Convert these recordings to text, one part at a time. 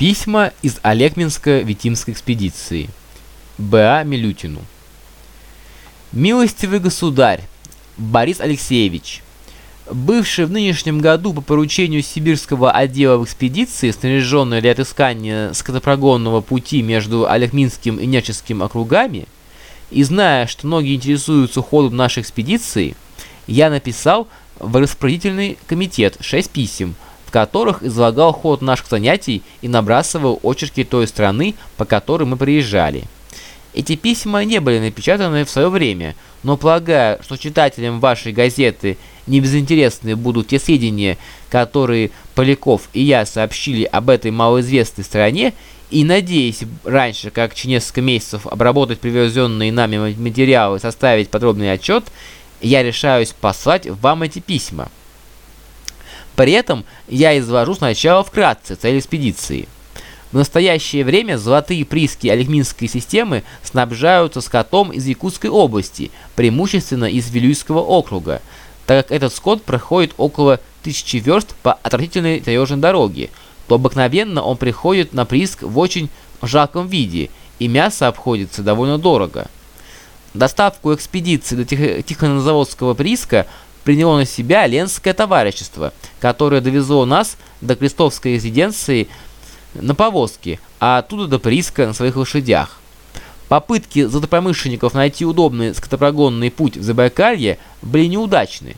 Письма из Олегминско-Витимской экспедиции. Б.А. Милютину. Милостивый государь, Борис Алексеевич, бывший в нынешнем году по поручению сибирского отдела в экспедиции, снаряженной для отыскания скотопрогонного пути между Олегминским и Нерческим округами, и зная, что многие интересуются ходом нашей экспедиции, я написал в распорядительный комитет шесть писем, в которых излагал ход наших занятий и набрасывал очерки той страны, по которой мы приезжали. Эти письма не были напечатаны в свое время, но полагая, что читателям вашей газеты не безинтересны будут те сведения, которые Поляков и я сообщили об этой малоизвестной стране, и надеясь раньше, как через несколько месяцев, обработать привезенные нами материалы и составить подробный отчет, я решаюсь послать вам эти письма. При этом я изложу сначала вкратце цель экспедиции. В настоящее время золотые прииски Олегминской системы снабжаются скотом из Якутской области, преимущественно из Вилюйского округа, так как этот скот проходит около тысячи верст по отвратительной таежной дороге, то обыкновенно он приходит на прииск в очень жалком виде, и мясо обходится довольно дорого. Доставку экспедиции до Тих Тихонозаводского прииска приняло на себя Ленское товарищество, которое довезло нас до Крестовской резиденции на повозке, а оттуда до прииска на своих лошадях. Попытки золотопромышленников найти удобный скотопрогонный путь в Забайкалье были неудачны.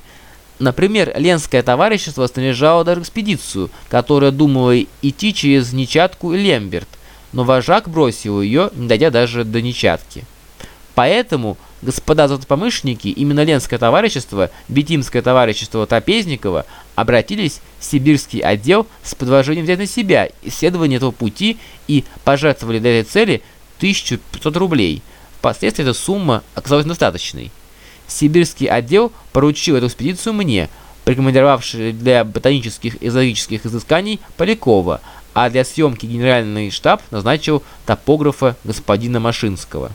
Например, Ленское товарищество снаряжало даже экспедицию, которая думала идти через Нечатку и Лемберт, но вожак бросил ее, не дойдя даже до Нечатки. Поэтому господа золотопромышленники, именно Ленское товарищество, Бетимское товарищество Топезникова обратились в сибирский отдел с предложением взять на себя исследование этого пути и пожертвовали для этой цели 1500 рублей. Впоследствии эта сумма оказалась достаточной. Сибирский отдел поручил эту экспедицию мне, прикомандировавший для ботанических и зоологических изысканий Полякова, а для съемки генеральный штаб назначил топографа господина Машинского.